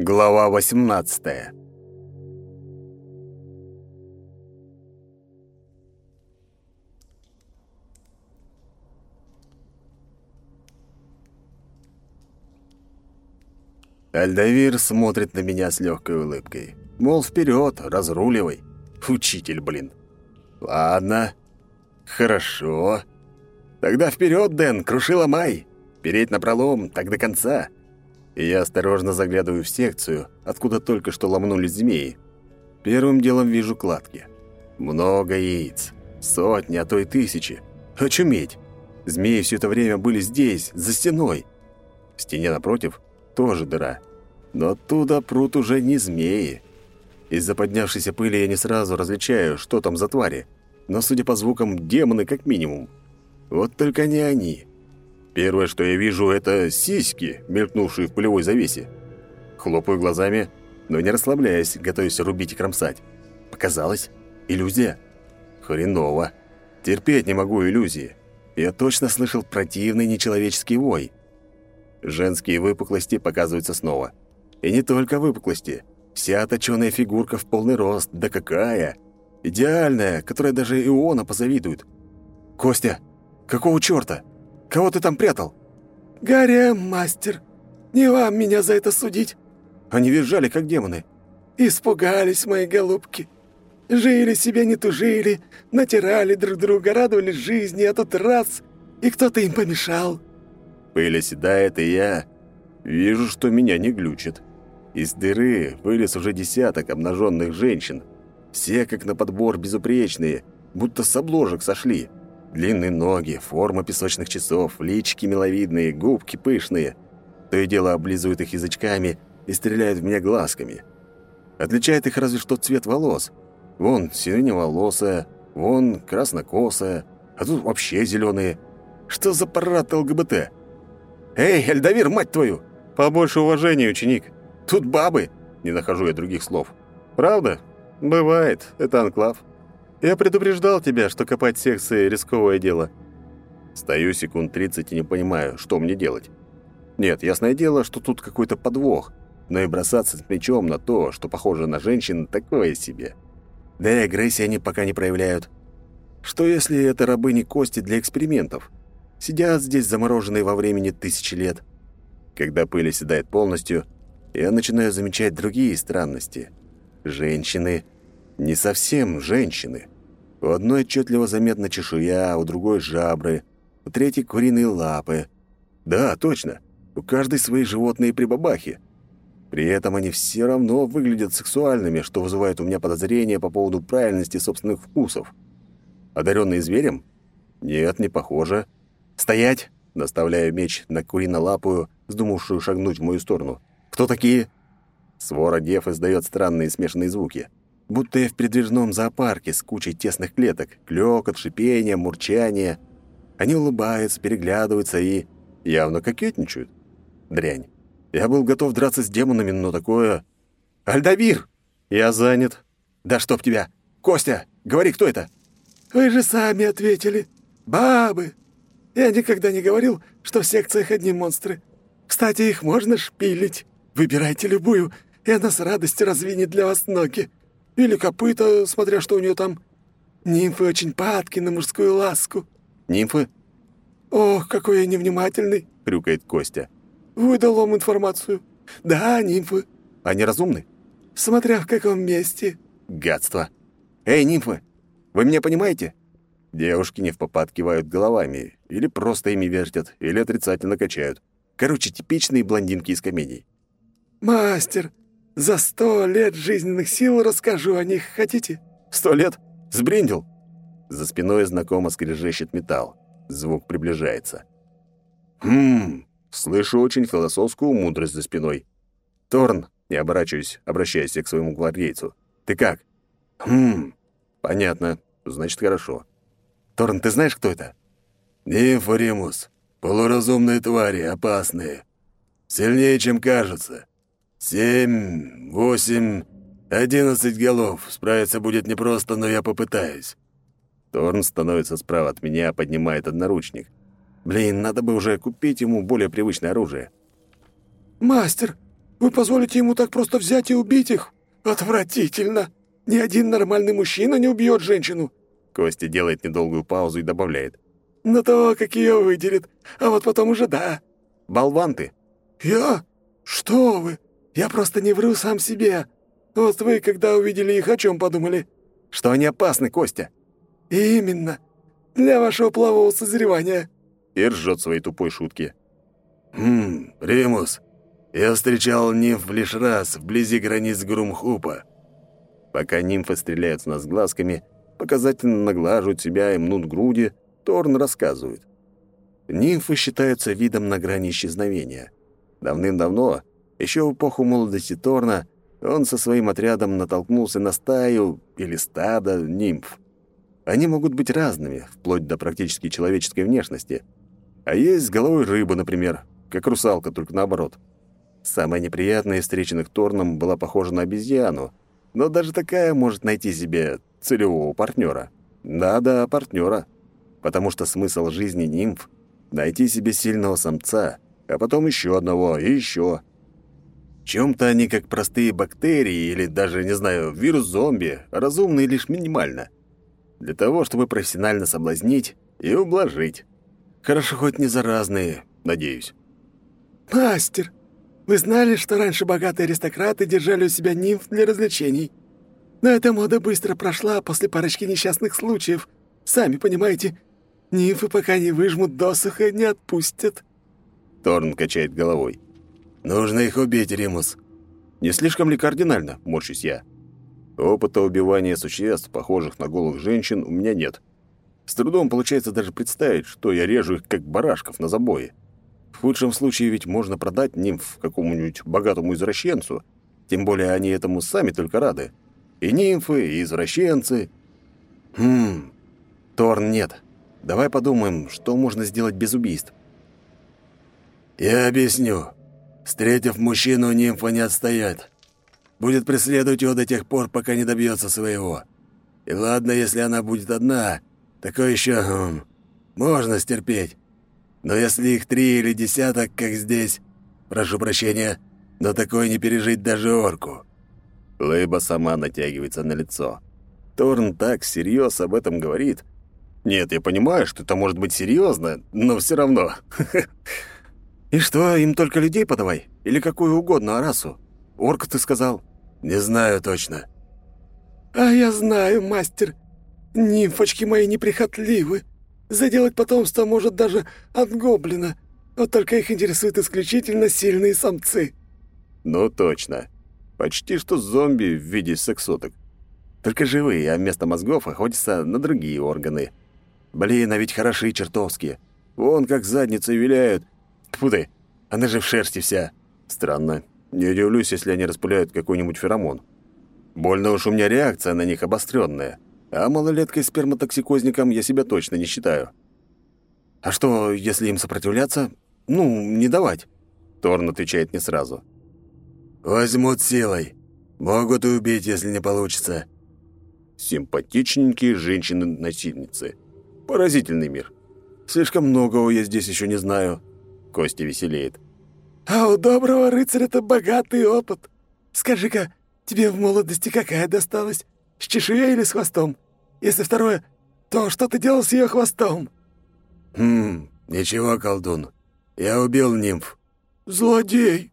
Глава 18. Альдавир смотрит на меня с легкой улыбкой. Мол, вперед, разруливай. Учитель, блин. Ладно. Хорошо. Тогда вперед, Дэн, круши ломай. Переть на пролом, так до конца и я осторожно заглядываю в секцию, откуда только что ломнулись змеи. Первым делом вижу кладки. Много яиц. Сотни, а то и тысячи. Очуметь! Змеи все это время были здесь, за стеной. В стене напротив тоже дыра. Но оттуда прут уже не змеи. Из-за поднявшейся пыли я не сразу различаю, что там за твари. Но, судя по звукам, демоны как минимум. Вот только не они. Первое, что я вижу, это сиськи, мелькнувшие в пылевой завесе. Хлопаю глазами, но не расслабляясь, готовясь рубить и кромсать. Показалось? Иллюзия? Хреново. Терпеть не могу иллюзии. Я точно слышал противный нечеловеческий вой. Женские выпуклости показываются снова. И не только выпуклости. Вся точёная фигурка в полный рост. Да какая! Идеальная, которая даже Иона позавидует. «Костя, какого чёрта?» Кого ты там прятал?» «Гарри, мастер, не вам меня за это судить». Они визжали, как демоны. «Испугались мои голубки. Жили себе, не тужили, натирали друг друга, радовались жизни, а тут раз, и кто-то им помешал». Пыль оседает, и я вижу, что меня не глючит. Из дыры вылез уже десяток обнаженных женщин. Все, как на подбор, безупречные, будто с обложек сошли. Длинные ноги, форма песочных часов, личики миловидные, губки пышные. То и дело облизывают их язычками и стреляют в меня глазками. Отличает их разве что цвет волос. Вон синеволосая, вон краснокосая, а тут вообще зеленые. Что за парад ЛГБТ? «Эй, Эльдавир, мать твою! Побольше уважения, ученик! Тут бабы!» Не нахожу я других слов. «Правда? Бывает. Это анклав. Я предупреждал тебя, что копать секции — рисковое дело». Стою секунд 30 и не понимаю, что мне делать. Нет, ясное дело, что тут какой-то подвох, но и бросаться с мечом на то, что похоже на женщин, такое себе. Да и агрессии они пока не проявляют. Что если это рабыни кости для экспериментов? Сидят здесь замороженные во времени тысячи лет. Когда пыль оседает полностью, я начинаю замечать другие странности. Женщины — не совсем женщины. У одной отчетливо заметна чешуя, у другой — жабры, у третьей — куриные лапы. Да, точно, у каждой свои животные прибабахи. При этом они все равно выглядят сексуальными, что вызывает у меня подозрения по поводу правильности собственных вкусов. Одаренные зверем? Нет, не похоже. «Стоять!» — наставляю меч на куринолапую, вздумавшую шагнуть в мою сторону. «Кто такие?» Свора дев издает странные смешанные звуки будто я в передвижном зоопарке с кучей тесных клеток, клёкот, шипение, мурчание. Они улыбаются, переглядываются и явно кокетничают. Дрянь. Я был готов драться с демонами, но такое... «Альдавир!» «Я занят». «Да чтоб тебя! Костя, говори, кто это?» «Вы же сами ответили. Бабы. Я никогда не говорил, что в секциях одни монстры. Кстати, их можно шпилить. Выбирайте любую, и она с радостью развинет для вас ноги. Или копыта, смотря что у нее там. Нимфы очень падки на мужскую ласку». «Нимфы?» «Ох, какой я невнимательный!» — хрюкает Костя. «Выдал вам информацию. Да, нимфы». «Они разумны?» «Смотря в каком месте». «Гадство! Эй, нимфы, вы меня понимаете?» Девушки не в попад кивают головами, или просто ими вертят, или отрицательно качают. Короче, типичные блондинки из комедий. «Мастер, за сто лет жизненных сил расскажу о них. Хотите?» «Сто лет? Сбриндил?» За спиной знакомо скрежещет металл. Звук приближается. «Хм...» Слышу очень философскую мудрость за спиной. «Торн!» Не оборачиваюсь, обращаясь к своему гвардейцу. «Ты как?» «Хм... Понятно. Значит, хорошо. Торн, ты знаешь, кто это?» «Нимфоримус. Полуразумные твари, опасные. Сильнее, чем кажется. «Семь, восемь, одиннадцать голов. Справиться будет непросто, но я попытаюсь». Торн становится справа от меня, поднимает одноручник. Блин, надо бы уже купить ему более привычное оружие. «Мастер, Вы позволите ему так просто взять и убить их? Отвратительно! Ни один нормальный мужчина не убьет женщину!» Костя делает недолгую паузу и добавляет. «На то, как ее выделит. А вот потом уже да». «Болван ты!» «Я? Что вы? Я просто не вру сам себе. Вот вы, когда увидели их, о чем подумали?» «Что они опасны, Костя». «Именно. Для вашего полового созревания». И ржет своей тупой шутки. «Хм, Римус, я встречал нимф лишь раз вблизи границ Грумхупа». Пока нимфы стреляют с нас глазками, показательно наглаживают себя и мнут груди, Торн рассказывает. Нимфы считаются видом на грани исчезновения. Давным-давно, еще в эпоху молодости Торна, он со своим отрядом натолкнулся на стаю или стадо нимф. Они могут быть разными, вплоть до практически человеческой внешности. А есть с головой рыба, например, как русалка, только наоборот. Самая неприятная из встреченных Торном была похожа на обезьяну, но даже такая может найти себе целевого партнера. Да-да, партнера. Потому что смысл жизни нимф — найти себе сильного самца, а потом еще одного и еще. В чем-то они как простые бактерии или даже, не знаю, вирус-зомби, разумные лишь минимально. Для того, чтобы профессионально соблазнить и ублажить. Хорошо хоть не заразные, надеюсь. «Мастер, вы знали, что раньше богатые аристократы держали у себя нимф для развлечений? Но эта мода быстро прошла после парочки несчастных случаев. Сами понимаете, нимфы пока не выжмут досуха, не отпустят». Торн качает головой. «Нужно их убить, Римус». «Не слишком ли кардинально?» — морщусь я. Опыта убивания существ, похожих на голых женщин, у меня нет. С трудом получается даже представить, что я режу их, как барашков на забое. В худшем случае ведь можно продать нимф какому-нибудь богатому извращенцу, тем более они этому сами только рады. И нимфы, и извращенцы. Хм, Торн нет. Давай подумаем, что можно сделать без убийств. «Я объясню. Встретив мужчину, нимфа не отстоят. Будет преследовать его до тех пор, пока не добьется своего. И ладно, если она будет одна, такое еще хм, можно стерпеть. Но если их три или десяток, как здесь, прошу прощения, но такое не пережить даже орку». Лейба сама натягивается на лицо. Торн так серьезно об этом говорит. Нет, я понимаю, что это может быть серьезно, но все равно. И что, им только людей подавай? Или какую угодно расу? Орка ты сказал? Не знаю точно. А я знаю, мастер. Нимфочки мои неприхотливы. Заделать потомство может даже от гоблина. Вот только их интересуют исключительно сильные самцы. Ну точно. Почти что зомби в виде сексоток. Только живые, а вместо мозгов охотятся на другие органы. Блин, а ведь хороши чертовски. Вон как задницы виляют, Тьфу ты, она же в шерсти вся. Странно. Не удивлюсь, если они распыляют какой-нибудь феромон. Больно уж у меня реакция на них обостренная. А малолеткой сперматоксикозником я себя точно не считаю. А что, если им сопротивляться? Ну, не давать. Торн отвечает не сразу. «Возьмут силой. Могут и убить, если не получится». Симпатичненькие женщины-насильницы. Поразительный мир. Слишком многого я здесь еще не знаю. Костя веселеет. «А у доброго рыцаря-то богатый опыт. Скажи-ка, тебе в молодости какая досталась? С чешуей или с хвостом? Если второе, то что ты делал с ее хвостом?» «Хм, ничего, колдун. Я убил нимф». «Злодей!»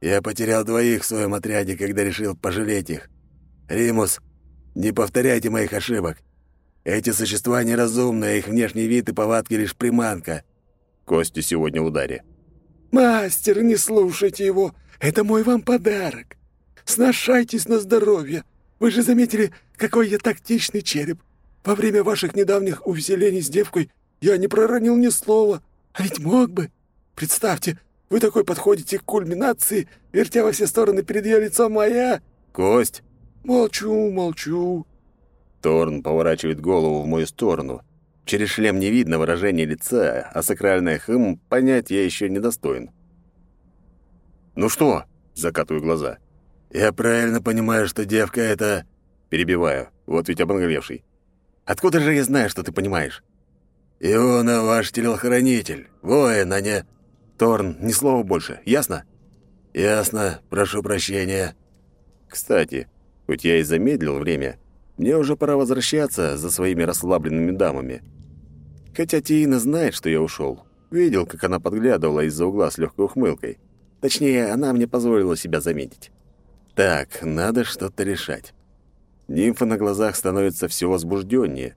«Я потерял двоих в своем отряде, когда решил пожалеть их. Римус, не повторяйте моих ошибок. Эти существа неразумные, а их внешний вид и повадки лишь приманка. Костя сегодня в ударе. «Мастер, не слушайте его. Это мой вам подарок. Сношайтесь на здоровье. Вы же заметили, какой я тактичный череп. Во время ваших недавних увеселений с девкой я не проронил ни слова. А ведь мог бы. Представьте, вы такой подходите к кульминации, вертя во все стороны перед ее лицом моя...» «Кость!» «Молчу, молчу». Торн поворачивает голову в мою сторону. Через шлем не видно выражения лица, а сакральное «хм» понять я еще не достоин. «Ну что?» — закатываю глаза. «Я правильно понимаю, что девка — это...» Перебиваю, вот ведь обнаглевший. «Откуда же я знаю, что ты понимаешь?» «Иона ваш телохранитель, воин, а не...» «Торн, ни слова больше, ясно?» «Ясно, прошу прощения». Кстати, хоть я и замедлил время, мне уже пора возвращаться за своими расслабленными дамами. Хотя Тиина знает, что я ушел. Видел, как она подглядывала из-за угла с легкой ухмылкой. Точнее, она мне позволила себя заметить. Так, надо что-то решать. Нимфа на глазах становится все возбужденнее.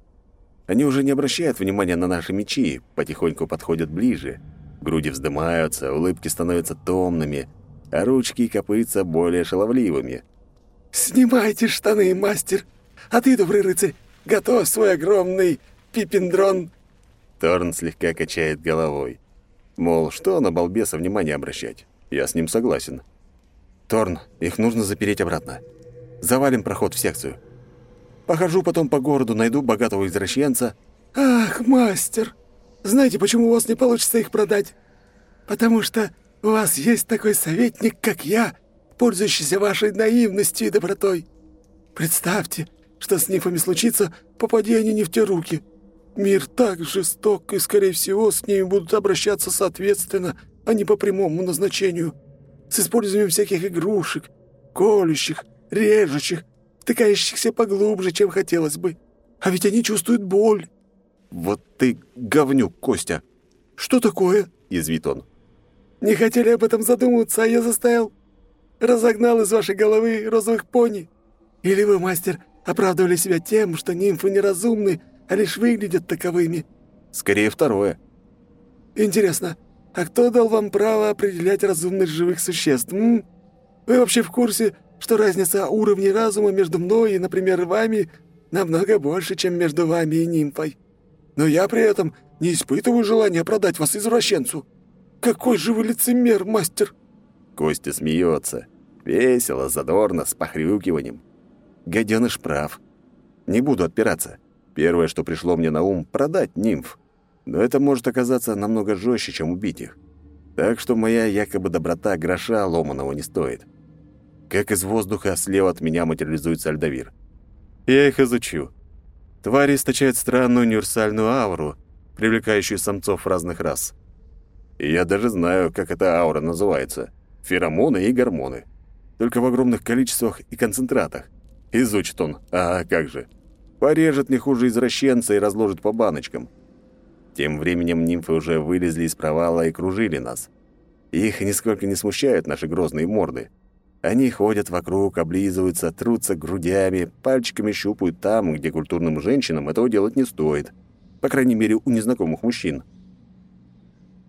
Они уже не обращают внимания на наши мечи, потихоньку подходят ближе. Груди вздымаются, улыбки становятся томными, а ручки и копытца более шаловливыми. «Снимайте штаны, мастер! А ты, добрый рыцарь, готовь свой огромный пипендрон!» Торн слегка качает головой. Мол, что на балбеса внимание обращать? Я с ним согласен. Торн, их нужно запереть обратно. Завалим проход в секцию. Похожу потом по городу, найду богатого извращенца. «Ах, мастер! Знаете, почему у вас не получится их продать? Потому что у вас есть такой советник, как я, пользующийся вашей наивностью и добротой. Представьте, что с нимфами случится, попади они не в те руки. Мир так жесток, и, скорее всего, с ними будут обращаться соответственно, а не по прямому назначению. С использованием всяких игрушек, колющих, режущих, втыкающихся поглубже, чем хотелось бы. А ведь они чувствуют боль. «Вот ты говнюк, Костя!» «Что такое?» — язвит он. «Не хотели об этом задумываться, а я заставил. Разогнал из вашей головы розовых пони. Или вы, мастер, оправдывали себя тем, что нимфы неразумны, а лишь выглядят таковыми?» «Скорее второе». «Интересно, а кто дал вам право определять разумность живых существ, м? Вы вообще в курсе, что разница уровней разума между мной и, например, вами намного больше, чем между вами и нимфой?» Но я при этом не испытываю желания продать вас извращенцу. Какой же вы лицемер, мастер!» Костя смеется. Весело, задорно, с похрюкиванием. Гаденыш прав. Не буду отпираться. Первое, что пришло мне на ум — продать нимф. Но это может оказаться намного жестче, чем убить их. Так что моя якобы доброта гроша ломаного не стоит. Как из воздуха слева от меня материализуется Альдавир. Я их изучу. Твари источают странную универсальную ауру, привлекающую самцов разных рас. Я даже знаю, как эта аура называется. Феромоны и гормоны. Только в огромных количествах и концентратах. Изучит он, а как же. Порежет не хуже извращенца и разложит по баночкам. Тем временем нимфы уже вылезли из провала и кружили нас. Их нисколько не смущают наши грозные морды. Они ходят вокруг, облизываются, трутся грудями, пальчиками щупают там, где культурным женщинам этого делать не стоит. По крайней мере, у незнакомых мужчин.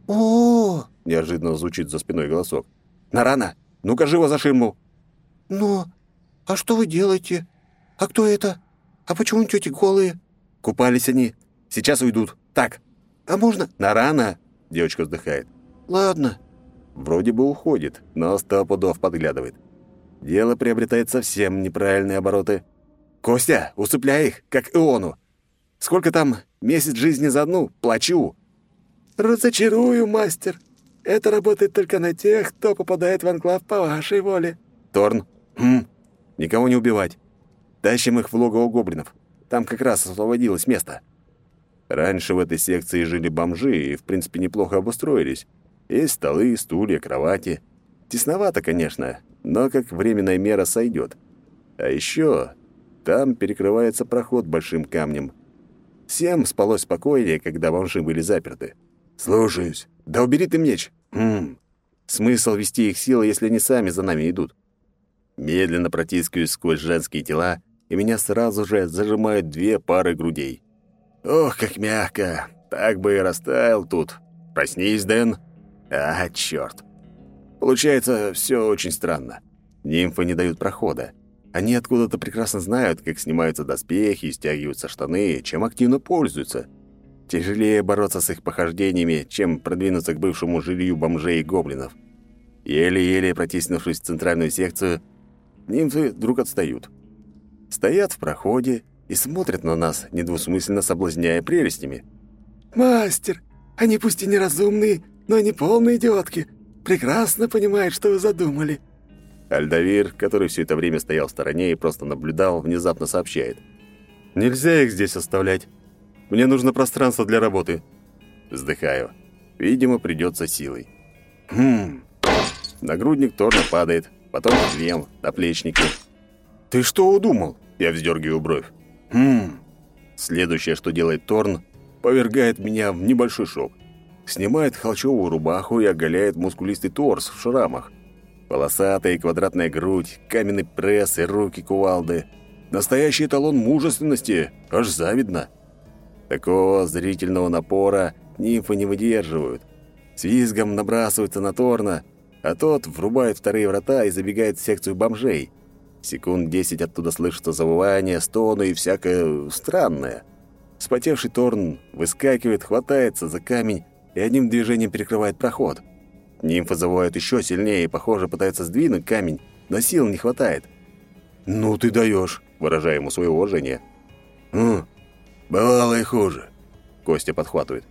о неожиданно звучит за спиной голосок. «Нарана, ну-ка живо за ширму!» «Но... А что вы делаете? А кто это? А почему тети голые?» «Купались они. Сейчас уйдут. Так». «А можно...» «Нарана!» — девочка вздыхает. «Ладно». Вроде бы уходит, но сто пудов подглядывает. Дело приобретает совсем неправильные обороты. «Костя, усыпляй их, как Иону! Сколько там? Месяц жизни за одну? Плачу!» «Разочарую, мастер. Это работает только на тех, кто попадает в анклав по вашей воле». «Торн, хм, никого не убивать. Тащим их в логово гоблинов. Там как раз освободилось место». Раньше в этой секции жили бомжи и, в принципе, неплохо обустроились. Есть столы, стулья, кровати. Тесновато, конечно, но как временная мера сойдет. А еще там перекрывается проход большим камнем. Всем спалось спокойнее, когда бомжи были заперты. «Слушаюсь. Да убери ты меч!» «Хм. Смысл вести их силой, если они сами за нами идут?» Медленно протискиваюсь сквозь женские тела, и меня сразу же зажимают две пары грудей. «Ох, как мягко! Так бы и растаял тут. Проснись, Дэн!» А, черт. Получается, все очень странно. Нимфы не дают прохода. Они откуда-то прекрасно знают, как снимаются доспехи стягиваются штаны, чем активно пользуются. Тяжелее бороться с их похождениями, чем продвинуться к бывшему жилью бомжей и гоблинов. Еле-еле протиснувшись в центральную секцию, нимфы вдруг отстают. Стоят в проходе и смотрят на нас, недвусмысленно соблазняя прелестями. «Мастер, они пусть и неразумные, но они полные идиотки. Прекрасно понимают, что вы задумали». Альдавир, который все это время стоял в стороне и просто наблюдал, внезапно сообщает. «Нельзя их здесь оставлять. Мне нужно пространство для работы». Вздыхаю. Видимо, придется силой. «Хм...» Нагрудник Торна падает, потом шлем, наплечники. «Ты что удумал?» Я вздергиваю бровь. «Хм...» Следующее, что делает Торн, повергает меня в небольшой шок. Снимает холчевую рубаху и оголяет мускулистый торс в шрамах. Полосатая и квадратная грудь, каменный пресс и руки кувалды. Настоящий эталон мужественности, аж завидно. Такого зрительного напора нимфы не выдерживают. С визгом набрасываются на Торна, а тот врубает вторые врата и забегает в секцию бомжей. Секунд десять оттуда слышится завывание, стоны и всякое странное. Спотевший Торн выскакивает, хватается за камень и одним движением перекрывает проход. Нимфы завывают еще сильнее и, похоже, пытаются сдвинуть камень, но сил не хватает. «Ну ты даешь», — выражая ему свое уважение. «Хм, бывало и хуже», — Костя подхватывает.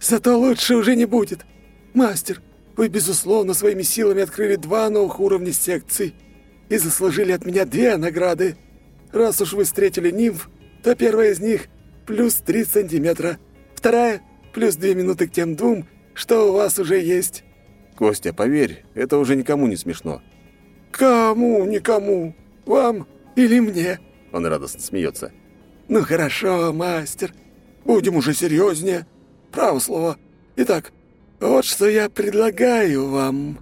«Зато лучше уже не будет. Мастер, вы, безусловно, своими силами открыли два новых уровня секций и заслужили от меня две награды. Раз уж вы встретили нимф, то первая из них — плюс три сантиметра, вторая — плюс две минуты к тем двум, что у вас уже есть». «Костя, поверь, это уже никому не смешно». «Кому, никому? Вам или мне?» Он радостно смеется. «Ну хорошо, мастер. Будем уже серьезнее. Право слово. Итак, вот что я предлагаю вам».